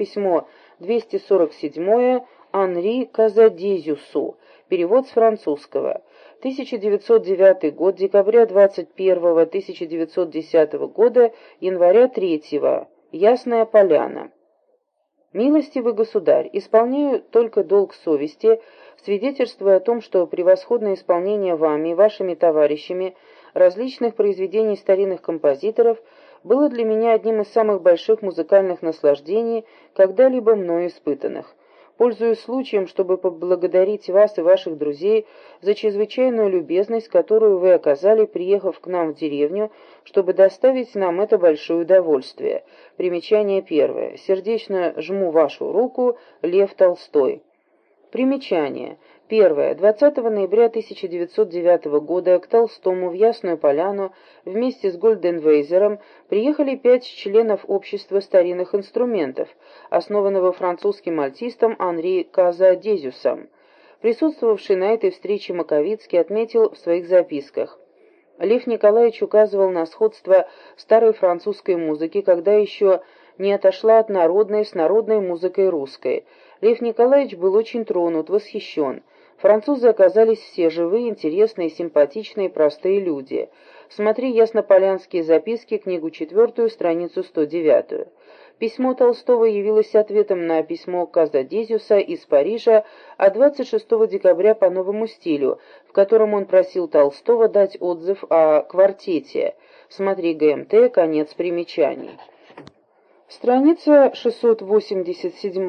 Письмо 247 Анри Казадезюсу. Перевод с французского. 1909 год, декабря 21 1910 года, января 3 Ясная Поляна. Милостивый государь, исполняю только долг совести, свидетельствуя о том, что превосходное исполнение вами и вашими товарищами различных произведений старинных композиторов было для меня одним из самых больших музыкальных наслаждений, когда-либо мною испытанных. Пользуясь случаем, чтобы поблагодарить вас и ваших друзей за чрезвычайную любезность, которую вы оказали, приехав к нам в деревню, чтобы доставить нам это большое удовольствие. Примечание первое. Сердечно жму вашу руку, Лев Толстой. Примечание. Первое. 20 ноября 1909 года к Толстому в Ясную Поляну вместе с Гольденвейзером приехали пять членов Общества старинных инструментов, основанного французским альтистом Анри Казадезюсом. Присутствовавший на этой встрече Маковицкий отметил в своих записках. Лев Николаевич указывал на сходство старой французской музыки, когда еще не отошла от народной с народной музыкой русской. Лев Николаевич был очень тронут, восхищен. Французы оказались все живые, интересные, симпатичные, простые люди. Смотри «Яснополянские записки», книгу четвертую, страницу 109. Письмо Толстого явилось ответом на письмо Казадезиуса из Парижа от 26 декабря по новому стилю, в котором он просил Толстого дать отзыв о квартете. Смотри ГМТ, конец примечаний. Страница 687